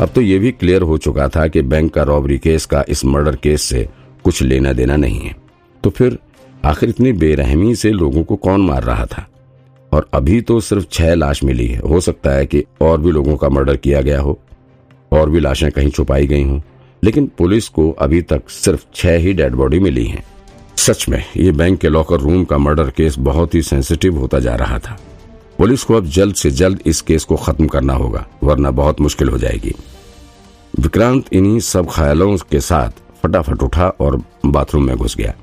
अब तो ये भी क्लियर हो चुका था कि बैंक का रॉबरी केस का इस मर्डर केस से कुछ लेना देना नहीं है। तो फिर आखिर इतनी बेरहमी से लोगों को कौन मार रहा था? और अभी तो सिर्फ़ छह लाश मिली है। हो सकता है कि और भी लोगों का मर्डर किया गया हो, और भी लाशें कहीं छुपाई गई हों। लेकिन पुलिस को अभी तक सिर्फ़ छह ही डेड बॉडी मिली हैं। सच में, ये बैंक के लॉकर रूम का मर्डर केस बहुत ही सेंसिटिव होता जा रहा था। पुलिस को अब जल्द से जल्द इस केस को खत्म करना होगा, वरना बहुत मुश्किल हो जाएगी। विक्रांत इन्हीं सब ख्यालों के साथ फटाफट उठा और बाथरूम में घुस गया।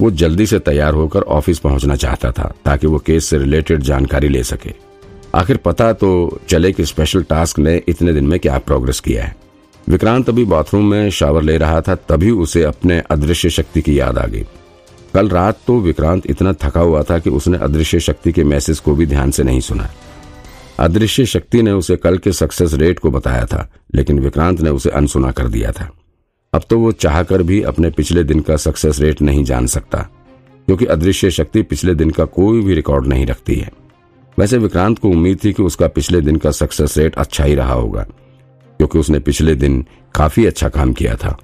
वो जल्दी से तैयार होकर ऑफ़िस पहुँचना चाहता था, ताकि वो केस से रिलेटेड जानकारी ले सके। आखिर पता तो चले कि स्पेशल टास्क ने इतने दिन में क्या प्रोग्रेस किया है। विक्रांत अभी बाथरूम में शावर ले रहा था, तभी उसे अपने अदृश्य शक्ति की याद आ गई। कल रात तो विक्रांत इतना थका हुआ था कि उसने अदृश्य शक्ति के मैसेज को भी ध्यान से नहीं सुना। अदृश्य शक्ति ने उसे कल के सक्सेस रेट को बताया था, लेकिन विक्रांत ने उसे अनसुना कर दिया था। अब तो वो चाहकर भी अपने पिछले दिन का सक्सेस रेट नहीं जान सकता, क्योंकि अदृश्य शक्ति पिछले दिन का कोई भी रिकॉर्ड नहीं रखती है। वैसे विक्रांत को उम्मीद थी कि उसका पिछले दिन का सक्सेस रेट अच्छा ही रहा होगा, क्योंकि उसने पिछले दिन काफ़ी अच्छा काम किया था।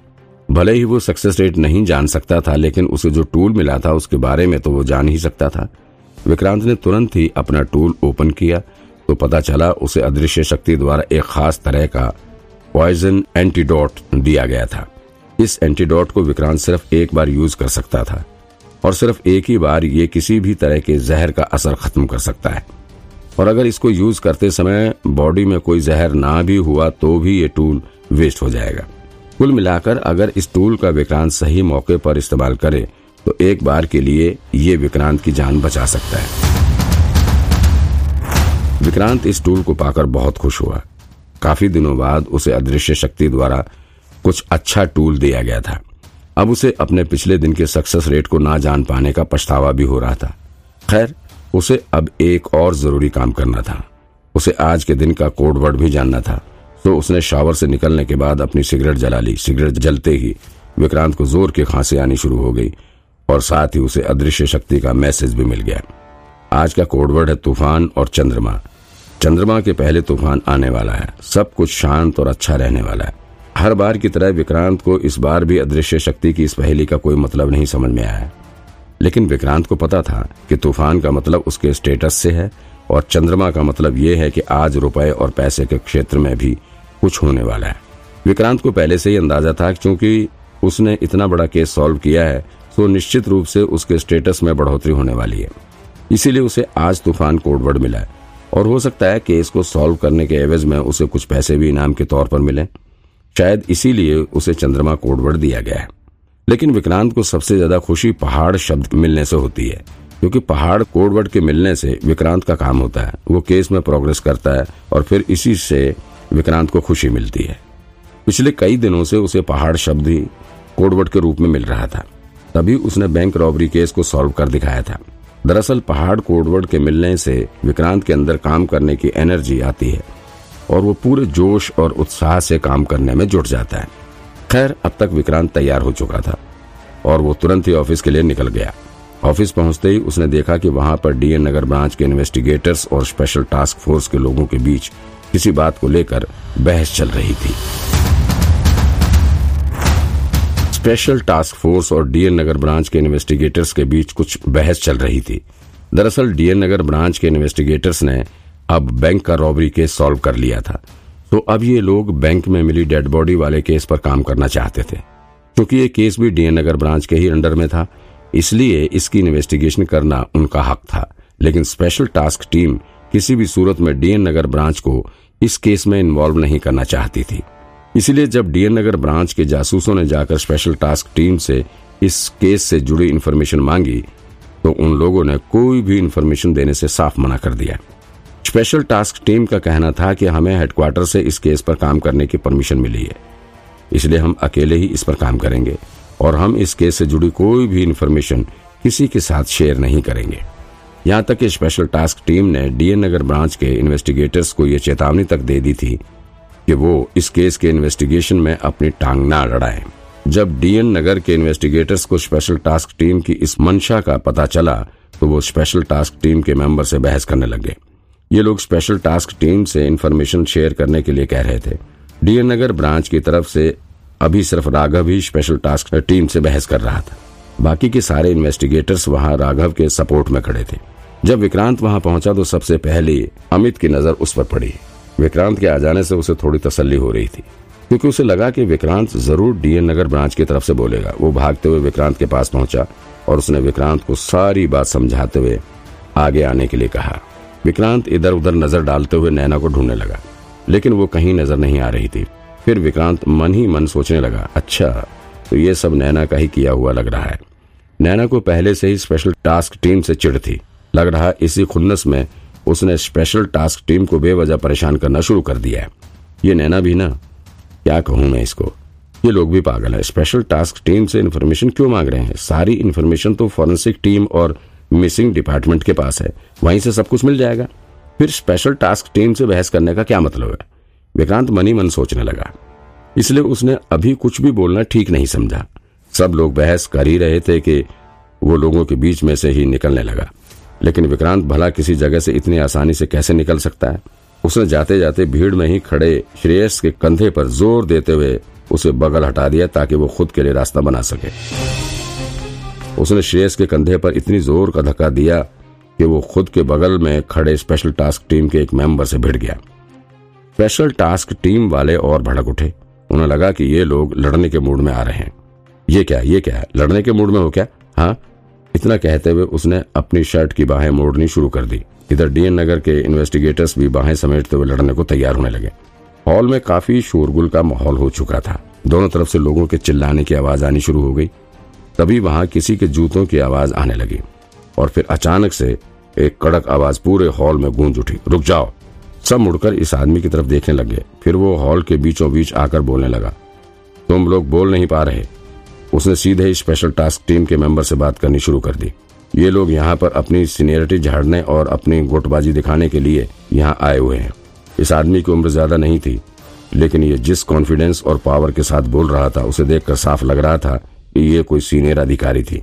भले ही वो सक्सेस रेट नहीं जान सकता था, लेकिन उसे जो टूल मिला था, उसके बारे में तो वो जान ही सकता था। विक्रांत ने तुरंत ही अपना टूल ओपन किया तो पता चला उसे अदृश्य शक्ति द्वारा एक खास तरह का पॉइजन एंटीडोट दिया गया था। इस एंटीडोट को विक्रांत सिर्फ़ एक बार यूज़ कर सकता था, और सिर्फ़ एक ही बार ये किसी भी तरह के जहर का असर खत्म कर सकता है। और अगर इसको यूज़ करते समय बॉडी में कोई जहर ना भी हुआ तो भी ये टूल वेस्ट हो जाएगा। कुल मिलाकर अगर इस टूल का विक्रांत सही मौके पर इस्तेमाल करे तो एक बार के लिए ये विक्रांत की जान बचा सकता है। विक्रांत इस टूल को पाकर बहुत खुश हुआ। काफ़ी दिनों बाद उसे अदृश्य शक्ति द्वारा कुछ अच्छा टूल दिया गया था। अब उसे अपने पिछले दिन के सक्सेस रेट को ना जान पाने का पछतावा भी हो रहा था। खैर, उसे अब एक और ज़रूरी काम करना था। उसे आज के दिन का कोड वर्ड भी जानना था। तो उसने शावर से निकलने के बाद अपनी सिगरेट जला ली। सिगरेट जलते ही विक्रांत को ज़ोर की खांसी आनी शुरू हो गई और साथ ही उसे अदृश्य शक्ति का मैसेज भी मिल गया। आज का कोडवर्ड है तूफ़ान और चंद्रमा। चंद्रमा के पहले तूफ़ान आने वाला है। सब कुछ शांत और अच्छा रहने वाला है। हर बार की तरह विक्रांत को इस बार भी अदृश्य शक्ति की इस पहेली का कोई मतलब नहीं समझ में आया। लेकिन विक्रांत को पता था कि तूफ़ान का मतलब उसके स्टेटस से है और चंद्रमा का मतलब ये है कि आज रुपए और पैसे के क्षेत्र में भी कुछ होने वाला है। विक्रांत को पहले से ही अंदाज़ा था क्योंकि उसने इतना बड़ा केस सॉल्व किया है तो निश्चित रूप से उसके स्टेटस में बढ़ोतरी होने वाली है। इसीलिए उसे आज तूफ़ान कोडवर्ड मिला है। और हो सकता है केस को सॉल्व करने के एवज में उसे कुछ पैसे भी इनाम के तौर पर मिले। शायद इसीलिए उसे चंद्रमा कोडवर्ड दिया गया है। लेकिन विक्रांत को सबसे ज़्यादा खुशी पहाड़ शब्द मिलने से होती है, क्योंकि पहाड़ कोडवर्ड के मिलने से विक्रांत का काम होता है। वो केस में प्रोग्रेस करता है और फिर इसी से विक्रांत को खुशी मिलती है। पिछले कई दिनों से उसे पहाड़ शब्द ही कोडवर्ड के रूप में मिल रहा था। तभी उसने बैंक रॉबरी केस को सॉल्व कर दिखाया था। दरअसल पहाड़ कोडवर्ड के मिलने से विक्रांत के अंदर काम करने की एनर्जी आती है और वो पूरे जोश और उत्साह से काम करने में जुट जाता है। खैर, अब तक विक्रांत तैयार हो चुका था और वो तुरंत ही ऑफ़िस के लिए निकल गया। ऑफ़िस पहुँचते ही उसने देखा कि वहाँ पर डीएन नगर ब्रांच के इन्वेस्टिगेटर्स और स्पेशल टास्क फोर्स के लोगों के बीच किसी बात को लेकर बहस चल रही थी। स्पेशल टास्क फोर्स और डीएन नगर ब्रांच के इन्वेस्टिगेटर्स के बीच कुछ बहस चल रही थी। दरअसल डीएन नगर ब्रांच के इन्वेस्टिगेटर्स ने अब बैंक का रॉबरी केस सॉल्व कर लिया था। तो अब ये लोग बैंक में मिली डेड बॉडी वाले केस पर काम करना चाहते थे। क्योंकि ये केस भी डीएन नगर ब्रांच के ही अंडर में था। इसलिए इसकी इन्वेस्टिगेशन करना उनका हक था। लेकिन स्पेशल टास्क टीम किसी भी सूरत में डीएन नगर ब्रांच को इस केस में इन्वॉल्व नहीं करना चाहती थी। इसलिए जब डीएन नगर ब्रांच के जासूसों ने जाकर स्पेशल टास्क टीम से इस केस से जुड़ी इन्फॉर्मेशन मांगी तो उन लोगों ने कोई भी इन्फॉर्मेशन देने से साफ़ मना कर दिया। स्पेशल टास्क टीम का कहना था कि हमें हेडक्वार्टर से इस केस पर काम करने की परमिशन मिली है। इसलिए हम अकेले ही इस पर काम करेंगे और हम इस केस से जुड़ी कोई भी इन्फॉर्मेशन किसी के साथ शेयर नहीं करेंगे। यहाँ तक कि स्पेशल टास्क टीम ने डीएन नगर ब्रांच के इन्वेस्टिगेटर्स को यह चेतावनी तक दे दी थी कि वो इस केस के इन्वेस्टिगेशन में अपनी टांग ना लड़ाएँ। जब डीएन नगर के इन्वेस्टिगेटर्स को स्पेशल टास्क टीम की इस मंशा का पता चला तो वो स्पेशल टास्क टीम के मेंबर से बहस करने लगे। ये लोग स्पेशल टास्क टीम से इन्फॉर्मेशन शेयर करने के लिए कह रहे थे। डीएन नगर ब्रांच की तरफ़ से अभी सिर्फ़ राघव ही स्पेशल टास्क टीम से बहस कर रहा था। बाकी के सारे इन्वेस्टिगेटर्स वहाँ राघव के सपोर्ट में खड़े थे। जब विक्रांत वहाँ पहुँचा तो सबसे पहले अमित की नज़र उस पर पड़ी। विक्रांत के आ जाने से उसे थोड़ी तसल्ली हो रही थी, क्योंकि उसे लगा कि विक्रांत ज़रूर डीएन नगर ब्रांच की तरफ़ से बोलेगा। वो भागते हुए विक्रांत के पास पहुँचा और उसने विक्रांत को सारी बात समझाते हुए आगे आने के लिए कहा। विक्रांत इधर उधर नज़र डालते हुए नैना को ढूँढने लगा, लेकिन वो कहीं नज़र नहीं आ रही थी। फिर विक्रांत मन ही मन सोचने लगा अच्छा तो ये सब नैना का ही किया हुआ लग रहा है। नैना को पहले से ही स्पेशल टास्क टीम से चिड़ थी। लग रहा इसी खुन्नस में उसने स्पेशल टास्क टीम को बेवजह परेशान करना शुरू कर दिया है। ये नैना भी ना? क्या कहूँ मैं इसको? ये लोग भी पागल है। स्पेशल टास्क टीम से इन्फॉर्मेशन क्यों मांग रहे हैं? सारी इन्फॉर्मेशन तो फॉरेंसिक टीम और मिसिंग डिपार्टमेंट के पास है। वहीं से सब कुछ मिल जाएगा। फिर स्पेशल टास्क टीम से बहस करने का क्या मतलब है? विक्रांत मनी मन सोचने लगा। इसलिए उसने अभी कुछ भी बोलना ठीक नहीं समझा। सब लोग बहस कर ही रहे थे कि वो लोगों के बीच में से ही निकलने लगा। लेकिन विक्रांत भला किसी जगह से इतनी आसानी से कैसे निकल सकता है? उसने जाते जाते भीड़ में ही खड़े श्रेयस के कंधे पर ज़ोर देते हुए उसे बगल हटा दिया ताकि वो खुद के लिए रास्ता बना सके। उसने श्रेयस के कंधे पर इतनी ज़ोर का धक्का दिया कि वो खुद के बगल में खड़े स्पेशल टास्क टीम के एक मेंबर से भिड़ गया। स्पेशल टास्क टीम वाले और भड़क उठे। उन्हें लगा कि ये लोग लड़ने के मूड में आ रहे हैं। ये क्या ये क्या, लड़ने के मूड में हो क्या? हाँ? इतना कहते हुए उसने अपनी शर्ट की बाहें मोड़नी शुरू कर दी। इधर डीएन नगर के इन्वेस्टिगेटर्स भी बाहें समेटते हुए लड़ने को तैयार होने लगे। हॉल में काफ़ी शोरगुल का माहौल हो चुका था। दोनों तरफ़ से लोगों के चिल्लाने की आवाज़ आनी शुरू हो गई। तभी वहाँ किसी के जूतों की आवाज़ आने लगी और फिर अचानक से एक कड़क आवाज़ पूरे हॉल में गूंज उठी। रुक जाओ। सब मुड़कर इस आदमी की तरफ़ देखने लगे फिर वो हॉल के बीचों बीच आकर बोलने लगा। तुम लोग बोल नहीं पा रहे। उसने सीधे ही स्पेशल टास्क टीम के मेंबर से बात करनी शुरू कर दी। ये लोग यहाँ पर अपनी सीनियरिटी झाड़ने और अपनी गोटबाजी दिखाने के लिए यहाँ आए हुए हैं। इस आदमी की उम्र ज़्यादा नहीं थी, लेकिन ये जिस कॉन्फिडेंस और पावर के साथ बोल रहा था, उसे देखकर साफ़ लग रहा था कि ये कोई सीनियर अधिकारी थी।